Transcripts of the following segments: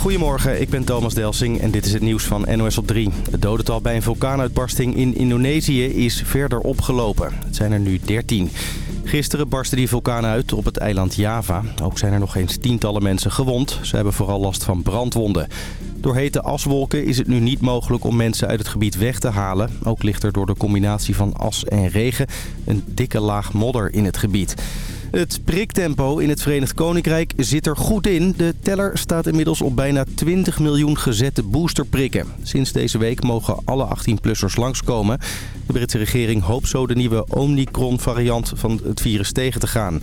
Goedemorgen, ik ben Thomas Delsing en dit is het nieuws van NOS op 3. Het dodental bij een vulkaanuitbarsting in Indonesië is verder opgelopen. Het zijn er nu 13. Gisteren barstte die vulkaan uit op het eiland Java. Ook zijn er nog eens tientallen mensen gewond. Ze hebben vooral last van brandwonden. Door hete aswolken is het nu niet mogelijk om mensen uit het gebied weg te halen. Ook ligt er door de combinatie van as en regen een dikke laag modder in het gebied. Het priktempo in het Verenigd Koninkrijk zit er goed in. De teller staat inmiddels op bijna 20 miljoen gezette boosterprikken. Sinds deze week mogen alle 18-plussers langskomen. De Britse regering hoopt zo de nieuwe Omicron-variant van het virus tegen te gaan.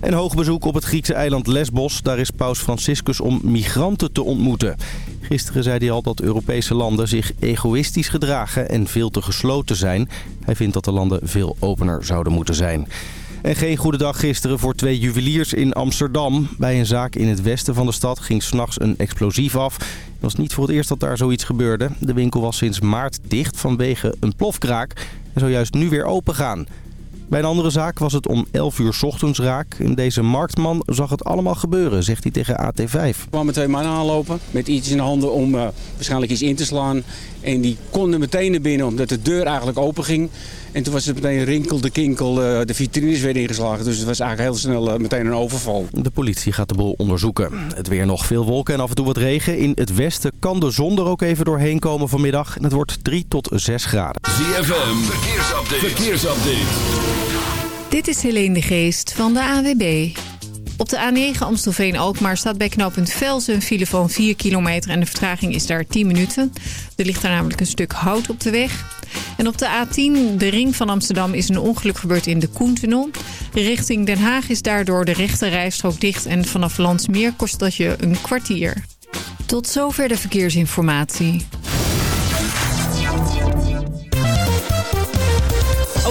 En hoog bezoek op het Griekse eiland Lesbos. Daar is paus Franciscus om migranten te ontmoeten. Gisteren zei hij al dat Europese landen zich egoïstisch gedragen en veel te gesloten zijn. Hij vindt dat de landen veel opener zouden moeten zijn. En geen goede dag gisteren voor twee juweliers in Amsterdam. Bij een zaak in het westen van de stad ging s'nachts een explosief af. Het was niet voor het eerst dat daar zoiets gebeurde. De winkel was sinds maart dicht vanwege een plofkraak en zou juist nu weer open gaan. Bij een andere zaak was het om 11 uur ochtends raak. En deze marktman zag het allemaal gebeuren, zegt hij tegen AT5. Er kwamen twee mannen aanlopen met iets in de handen om uh, waarschijnlijk iets in te slaan. En die konden meteen naar binnen omdat de deur eigenlijk open ging. En toen was het meteen rinkel, de kinkel, uh, de vitrines werden ingeslagen. Dus het was eigenlijk heel snel uh, meteen een overval. De politie gaat de boel onderzoeken. Het weer nog veel wolken en af en toe wat regen. In het westen kan de zon er ook even doorheen komen vanmiddag. En het wordt 3 tot 6 graden. ZFM, verkeersupdate. verkeersupdate. Dit is Helene de Geest van de AWB. Op de A9 Amstelveen-Alkmaar staat bij knooppunt Velsen een file van 4 kilometer... en de vertraging is daar 10 minuten. Er ligt daar namelijk een stuk hout op de weg. En op de A10, de ring van Amsterdam, is een ongeluk gebeurd in de Koentunnel. Richting Den Haag is daardoor de rechte rijstrook dicht... en vanaf Landsmeer kost dat je een kwartier. Tot zover de verkeersinformatie.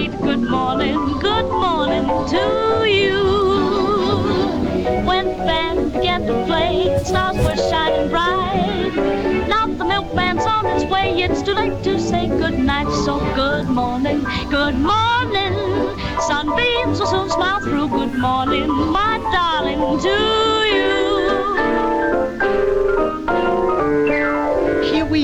Late. Good morning, good morning to you. When the band began to play, stars were shining bright. Now the milkman's on his way. It's too late to say good night. So good morning, good morning. Sunbeams will soon smile through. Good morning, my darling, to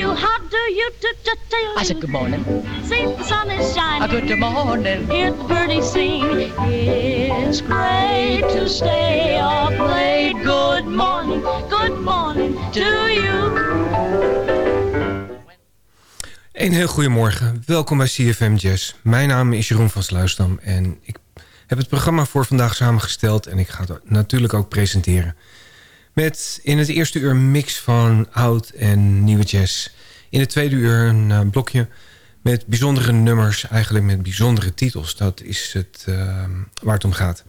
you. How do you do? do, do I said good morning. See the sun is shining. A good morning. Hear the birdies sing. It's great to stay up late. Good morning. Good morning to you. Een heel goedemorgen. Welkom bij CFM Jazz. Mijn naam is Jeroen van Sluisdam en ik heb het programma voor vandaag samengesteld... en ik ga het natuurlijk ook presenteren. Met in het eerste uur een mix van oud en nieuwe jazz. In het tweede uur een uh, blokje met bijzondere nummers, eigenlijk met bijzondere titels. Dat is het uh, waar het om gaat.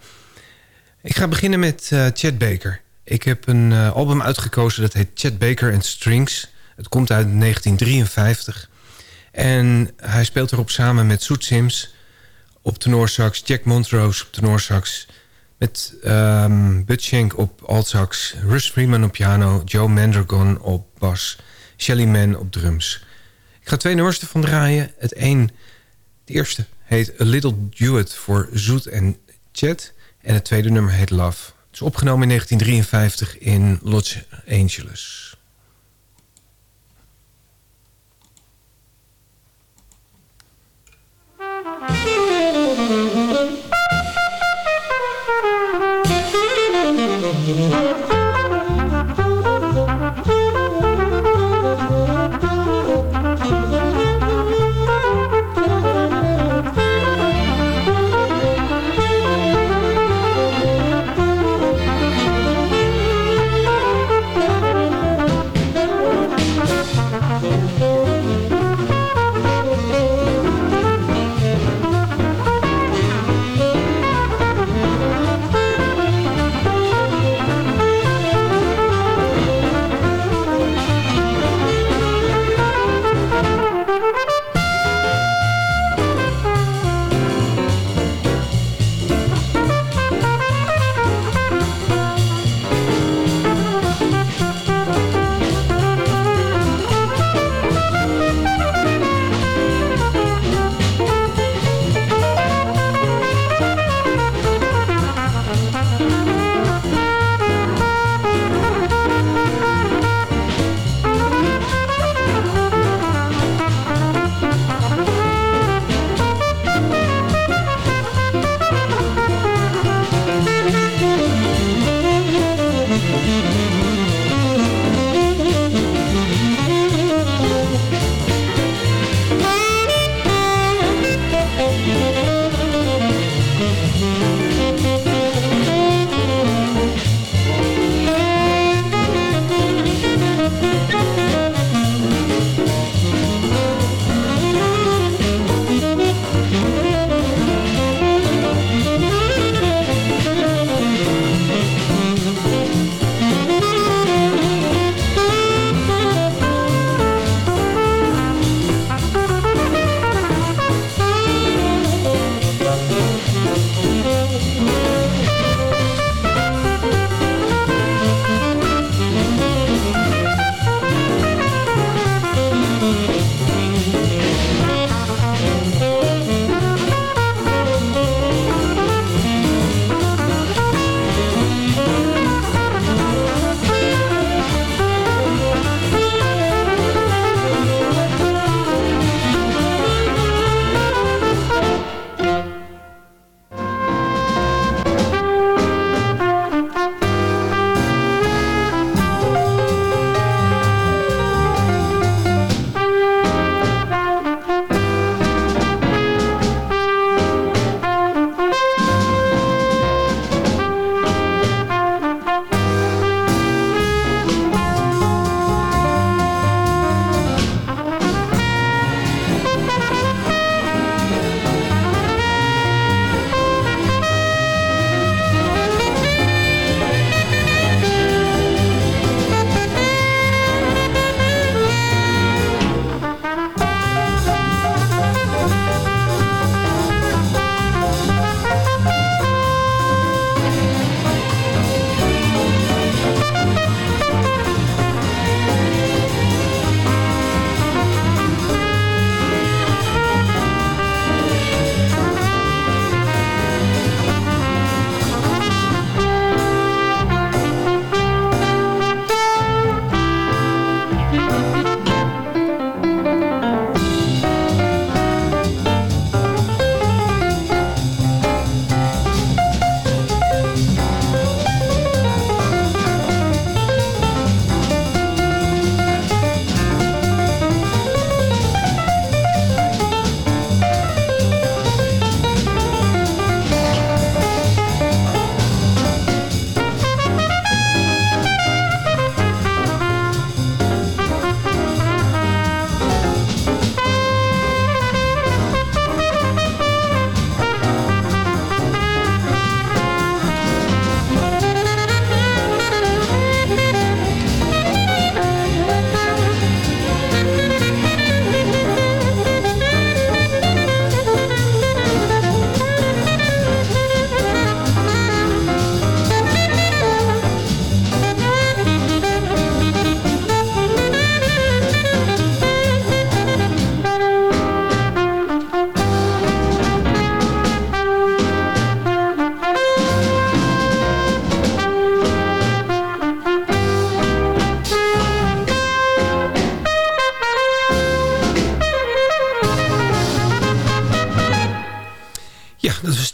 Ik ga beginnen met uh, Chet Baker. Ik heb een album uitgekozen dat heet Chet Baker and Strings. Het komt uit 1953... En hij speelt erop samen met Soet Sims, op tenorsax, Jack Montrose op tenorsax... met um, Bud Shank op altsax, Russ Freeman op piano... Joe Mandragon op bas, Shelly Man op drums. Ik ga twee nummers ervan draaien. Het een, de eerste heet A Little Duet voor Zoet en Chet... en het tweede nummer heet Love. Het is opgenomen in 1953 in Los Angeles. Mm-hmm.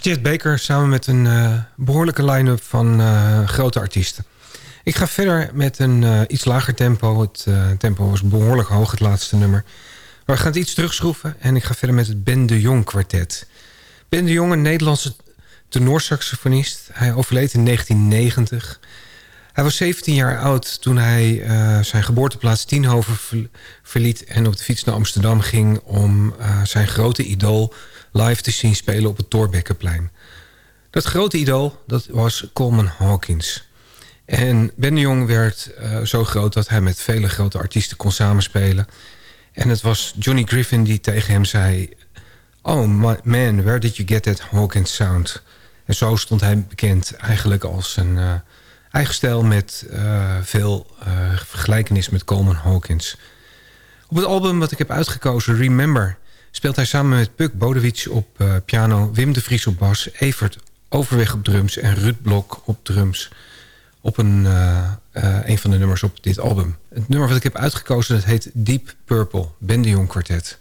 Chet Baker samen met een uh, behoorlijke line-up van uh, grote artiesten. Ik ga verder met een uh, iets lager tempo. Het tempo was behoorlijk hoog, het laatste nummer. Maar we gaan het iets terugschroeven en ik ga verder met het Ben de Jong kwartet. Ben de Jong, een Nederlandse tenorsaxofonist. Hij overleed in 1990. Hij was 17 jaar oud toen hij zijn geboorteplaats Tienhoven verliet... en op de fiets naar Amsterdam ging om zijn grote idool live te zien spelen op het Torbekkenplein. Dat grote idool, dat was Coleman Hawkins. En Ben de Jong werd uh, zo groot dat hij met vele grote artiesten kon samenspelen. En het was Johnny Griffin die tegen hem zei... Oh man, where did you get that Hawkins sound? En zo stond hij bekend eigenlijk als een uh, eigen stijl... met uh, veel vergelijkenis met Coleman Hawkins. Op het album wat ik heb uitgekozen, Remember speelt hij samen met Puk Bodewits op uh, piano... Wim de Vries op bas, Evert Overweg op drums... en Ruud Blok op drums op een, uh, uh, een van de nummers op dit album. Het nummer wat ik heb uitgekozen dat heet Deep Purple, Ben de Jong Quartet.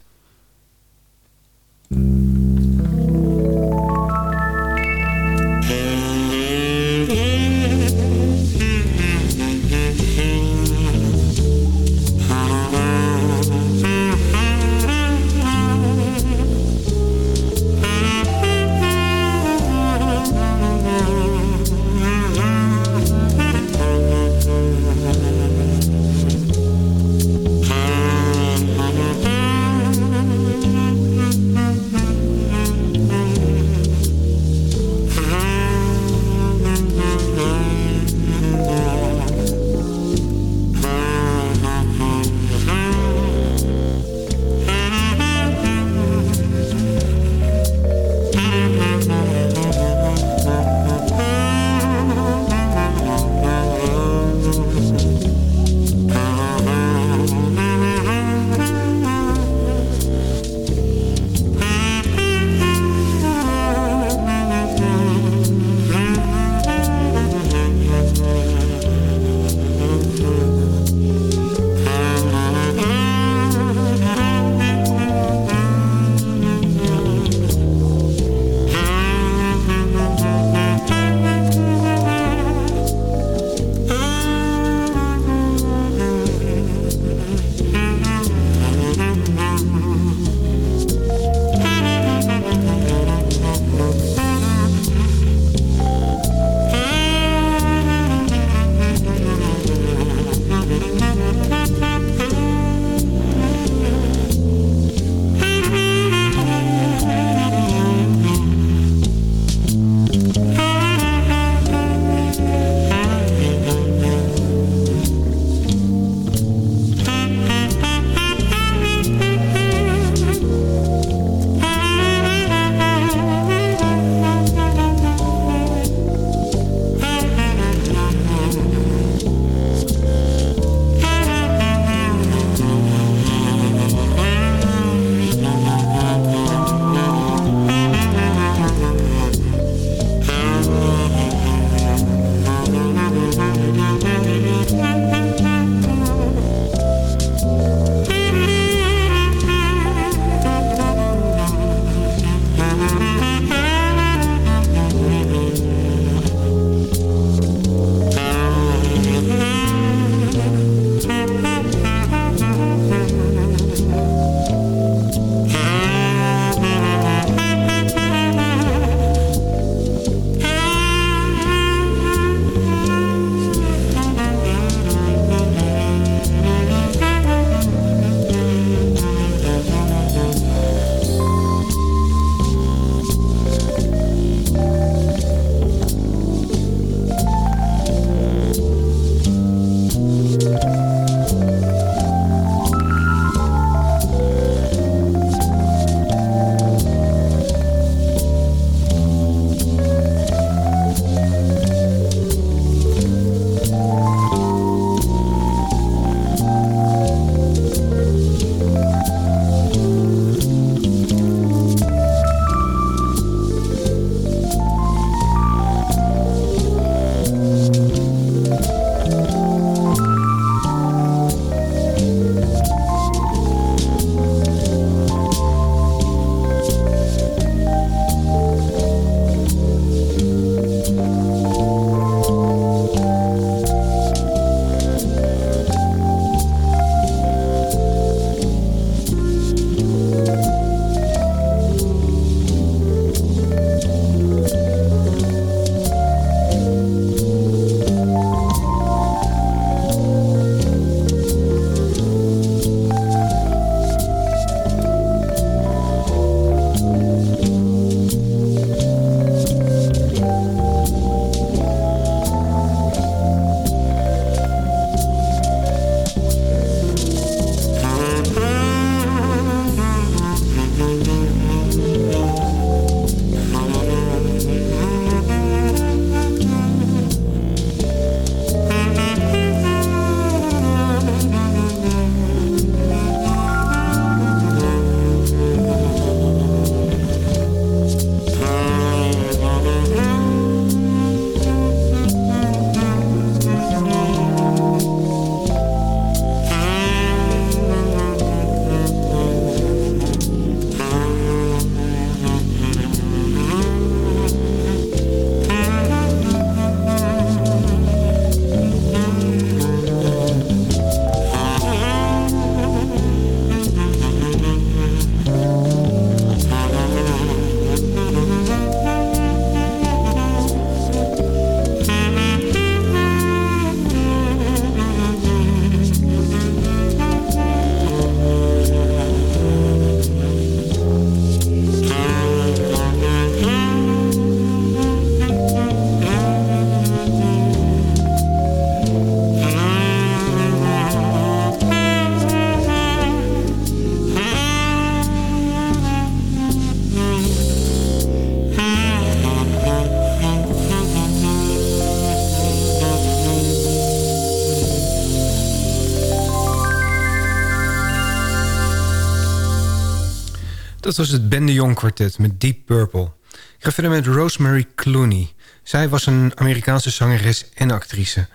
Dat was het Ben de Jong kwartet met Deep Purple. Ik ga verder met Rosemary Clooney. Zij was een Amerikaanse zangeres en actrice.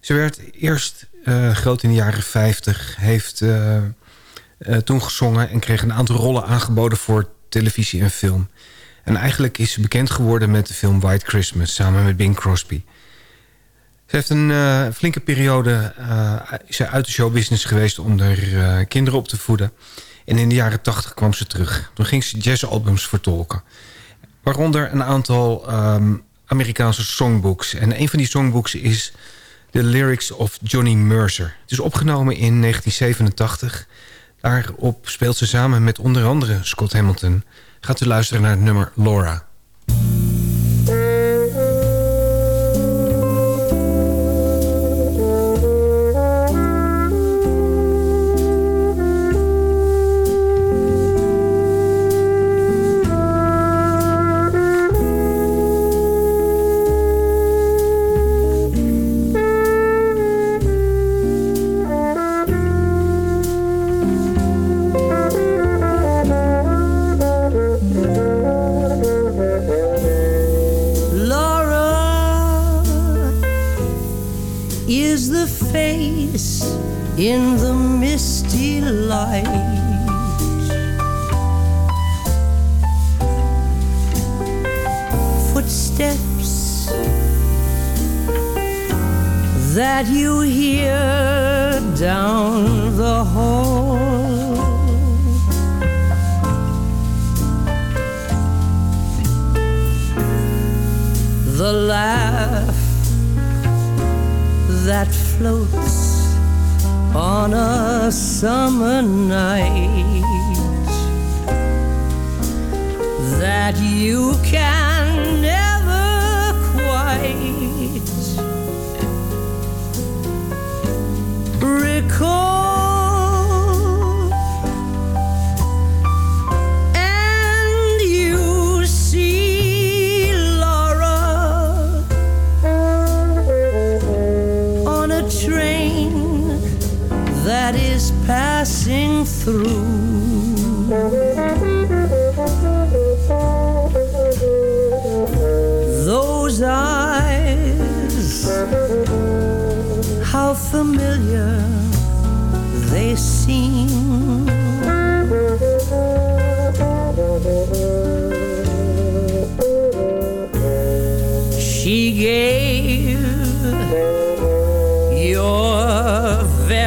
Ze werd eerst uh, groot in de jaren 50. Heeft uh, uh, toen gezongen en kreeg een aantal rollen aangeboden voor televisie en film. En eigenlijk is ze bekend geworden met de film White Christmas... samen met Bing Crosby. Ze heeft een flinke periode is uit de showbusiness geweest... om haar kinderen op te voeden. En in de jaren 80 kwam ze terug. Toen ging ze jazzalbums vertolken. Waaronder een aantal um, Amerikaanse songbooks. En een van die songbooks is The Lyrics of Johnny Mercer. Het is opgenomen in 1987. Daarop speelt ze samen met onder andere Scott Hamilton. Gaat u luisteren naar het nummer Laura.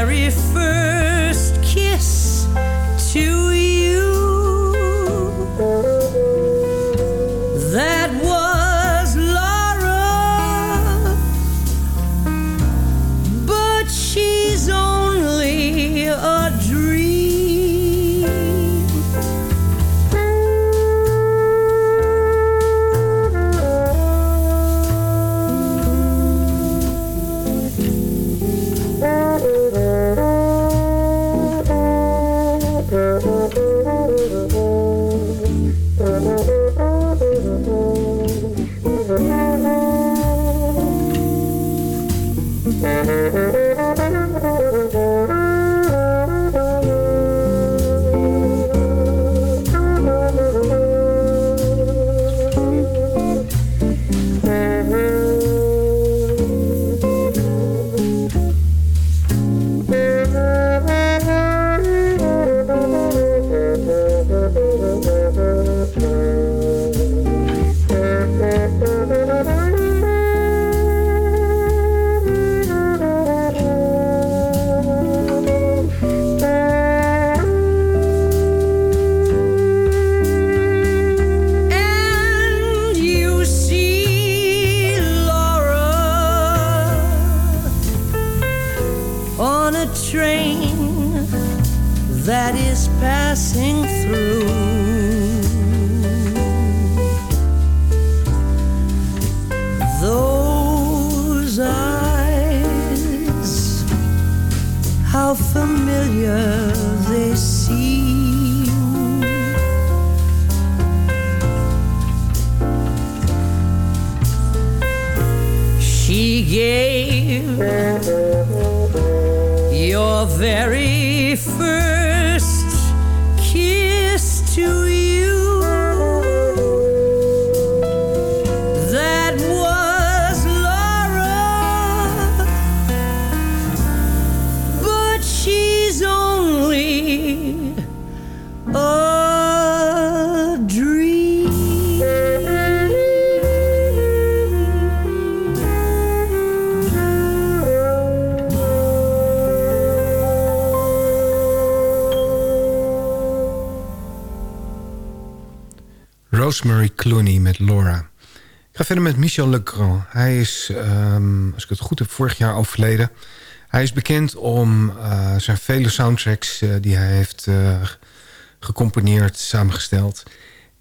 Very She gave your very first Rosemary Clooney met Laura. Ik ga verder met Michel Legrand. Hij is, ehm, als ik het goed heb, vorig jaar overleden. Hij is bekend om uh, zijn vele soundtracks uh, die hij heeft uh, gecomponeerd, samengesteld.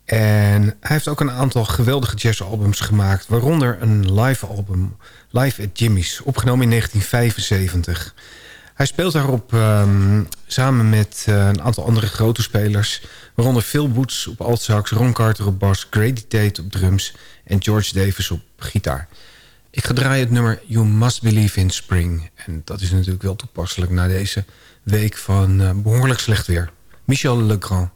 En hij heeft ook een aantal geweldige jazzalbums gemaakt. Waaronder een live album, Live at Jimmy's, opgenomen in 1975. Hij speelt daarop um, samen met uh, een aantal andere grote spelers. Waaronder Phil Boots op altsax, Ron Carter op bas... Grady Tate op drums en George Davis op gitaar. Ik ga draaien het nummer You Must Believe in Spring. En dat is natuurlijk wel toepasselijk na deze week van uh, behoorlijk slecht weer. Michel Legrand.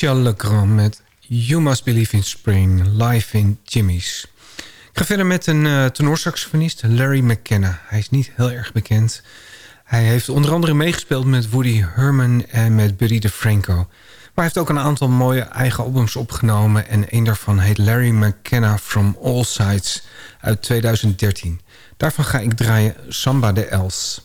Michel Legrand met You Must Believe in Spring, live in Jimmy's. Ik ga verder met een uh, tenorsaxofonist, Larry McKenna. Hij is niet heel erg bekend. Hij heeft onder andere meegespeeld met Woody Herman en met Buddy DeFranco. Maar hij heeft ook een aantal mooie eigen albums opgenomen... en een daarvan heet Larry McKenna From All Sides uit 2013. Daarvan ga ik draaien Samba de Els.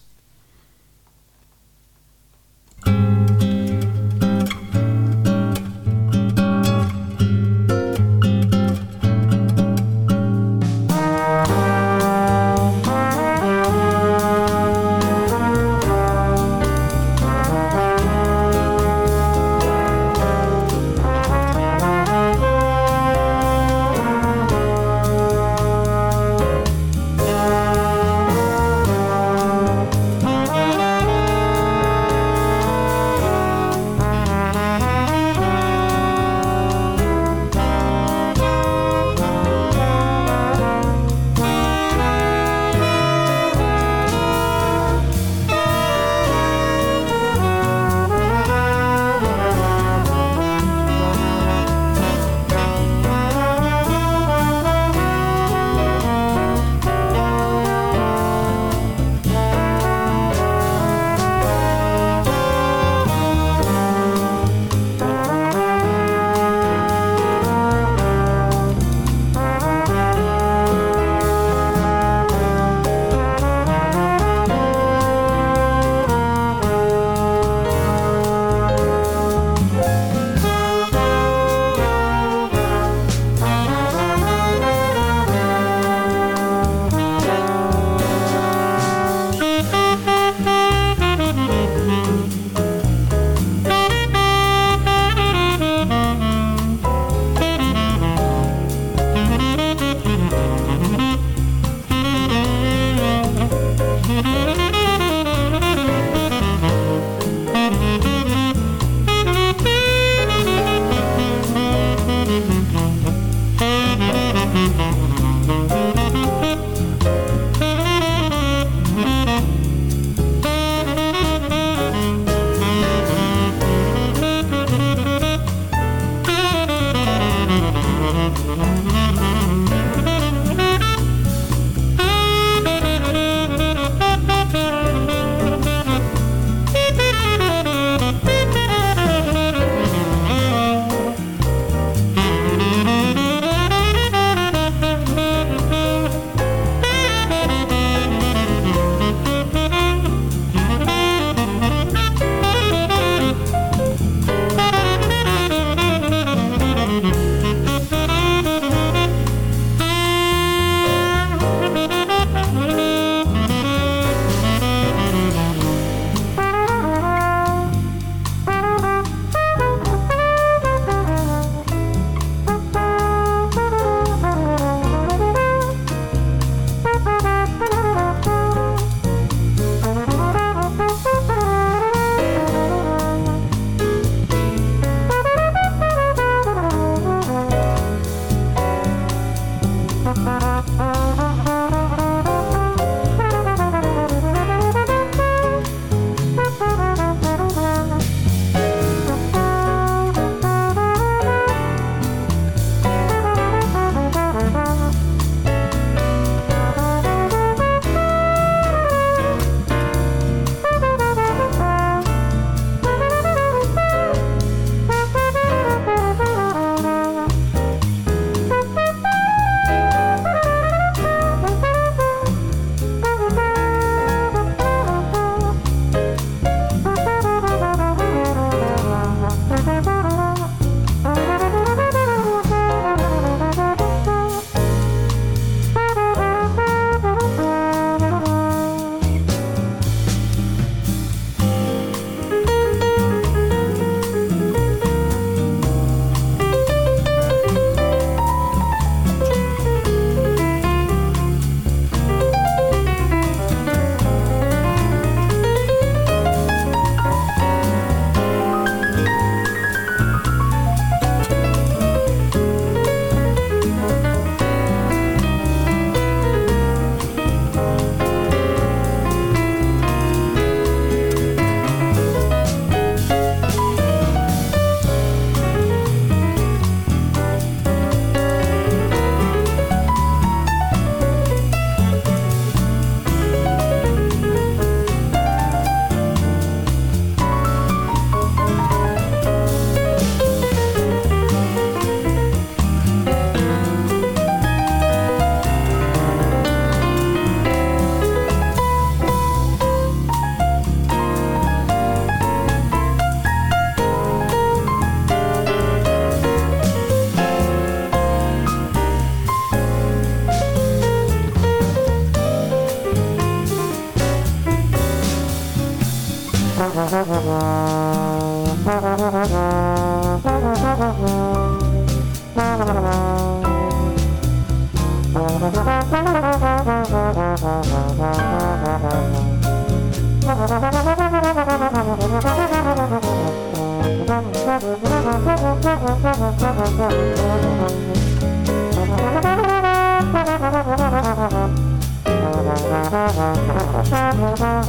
ZFM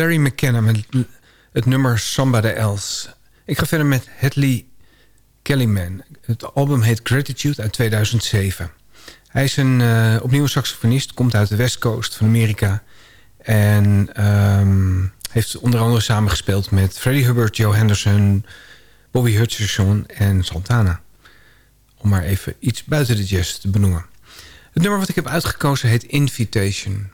Larry McKenna met het nummer Somebody Else. Ik ga verder met Hedley Kellyman. Het album heet Gratitude uit 2007. Hij is een uh, opnieuw saxofonist, komt uit de West Coast van Amerika... en um, heeft onder andere samengespeeld met Freddie Hubbard, Joe Henderson... Bobby Hutcherson en Santana. Om maar even iets buiten de jazz te benoemen. Het nummer wat ik heb uitgekozen heet Invitation...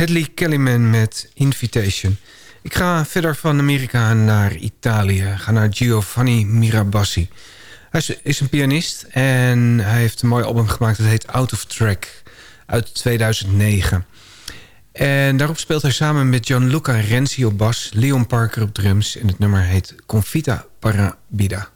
Hedley Kellyman met Invitation. Ik ga verder van Amerika naar Italië. Ga naar Giovanni Mirabassi. Hij is een pianist en hij heeft een mooi album gemaakt. Dat heet Out of Track uit 2009. En daarop speelt hij samen met Gianluca Renzi op bas... Leon Parker op drums en het nummer heet Confita Parabida.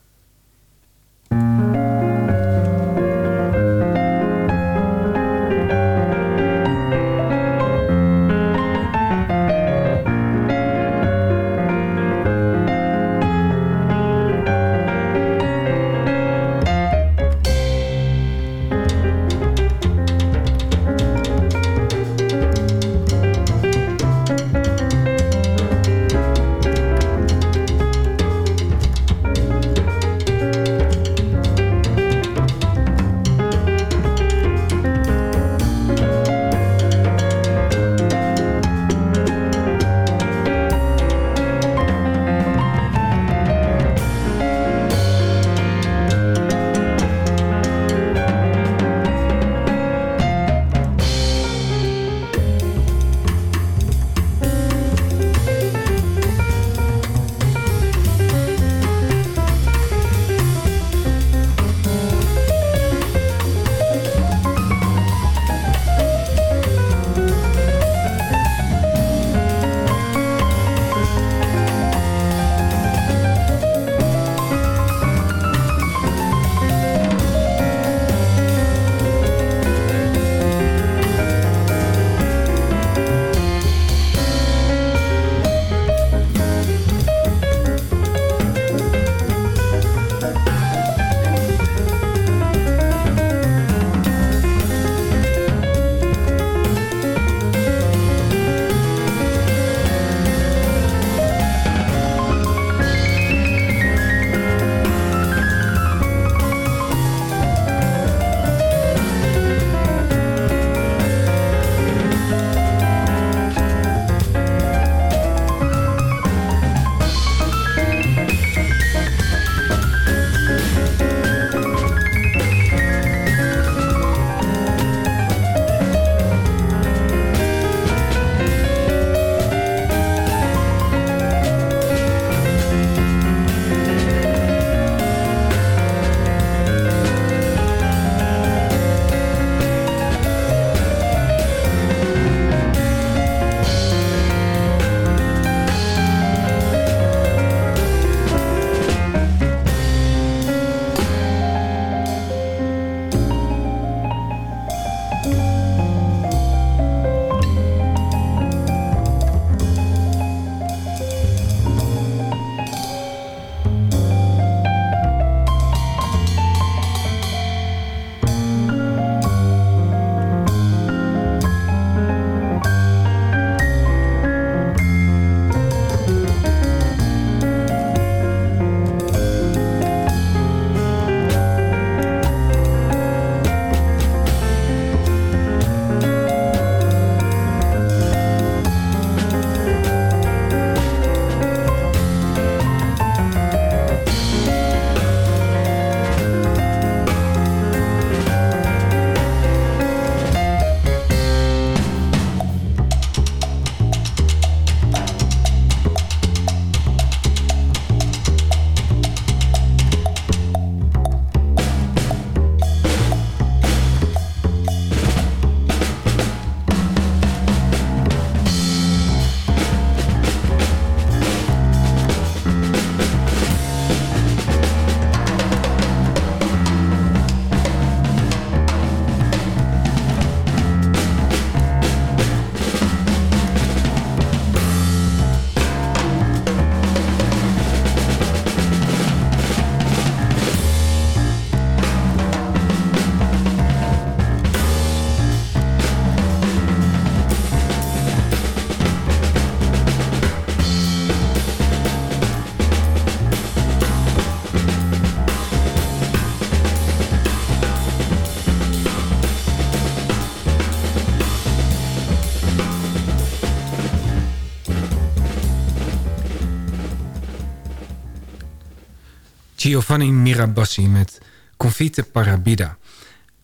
Giovanni Mirabassi met Confite Parabida.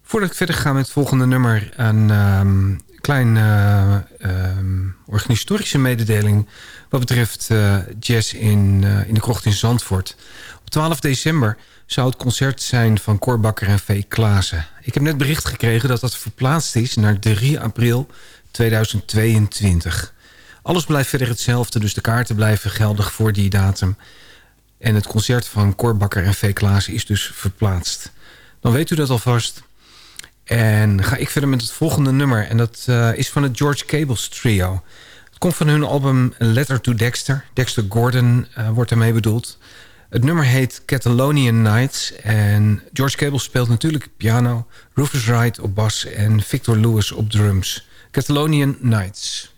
Voordat ik verder ga met het volgende nummer... Een, um, klein uh, um, organisatorische mededeling... wat betreft uh, jazz in, uh, in de krocht in Zandvoort. Op 12 december zou het concert zijn van Korbakker en V. Klaassen. Ik heb net bericht gekregen dat dat verplaatst is naar 3 april 2022. Alles blijft verder hetzelfde, dus de kaarten blijven geldig voor die datum. En het concert van Korbakker en V. Klaassen is dus verplaatst. Dan weet u dat alvast... En ga ik verder met het volgende nummer. En dat uh, is van het George Cables trio. Het komt van hun album Letter to Dexter. Dexter Gordon uh, wordt daarmee bedoeld. Het nummer heet Catalonian Nights. En George Cables speelt natuurlijk piano. Rufus Wright op bas en Victor Lewis op drums. Catalonian Nights.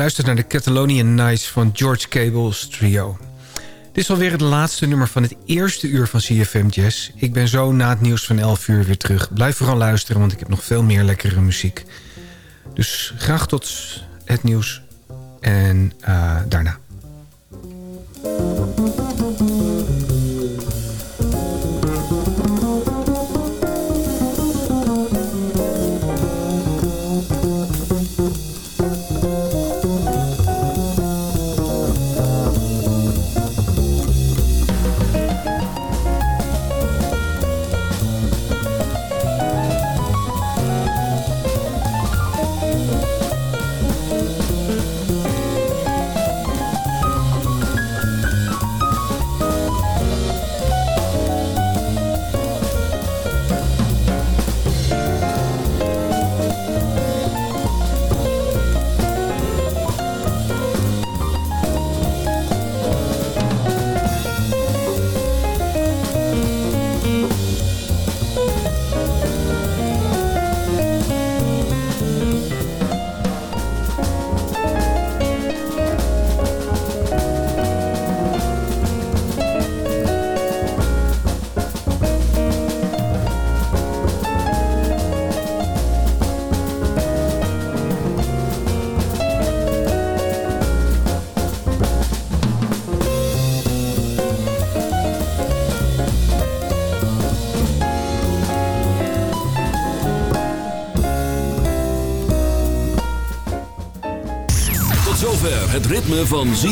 Luistert naar de Catalonian Nights van George Cable's trio. Dit is alweer het laatste nummer van het eerste uur van CFM Jazz. Ik ben zo na het nieuws van 11 uur weer terug. Blijf vooral luisteren, want ik heb nog veel meer lekkere muziek. Dus graag tot het nieuws en uh, daarna.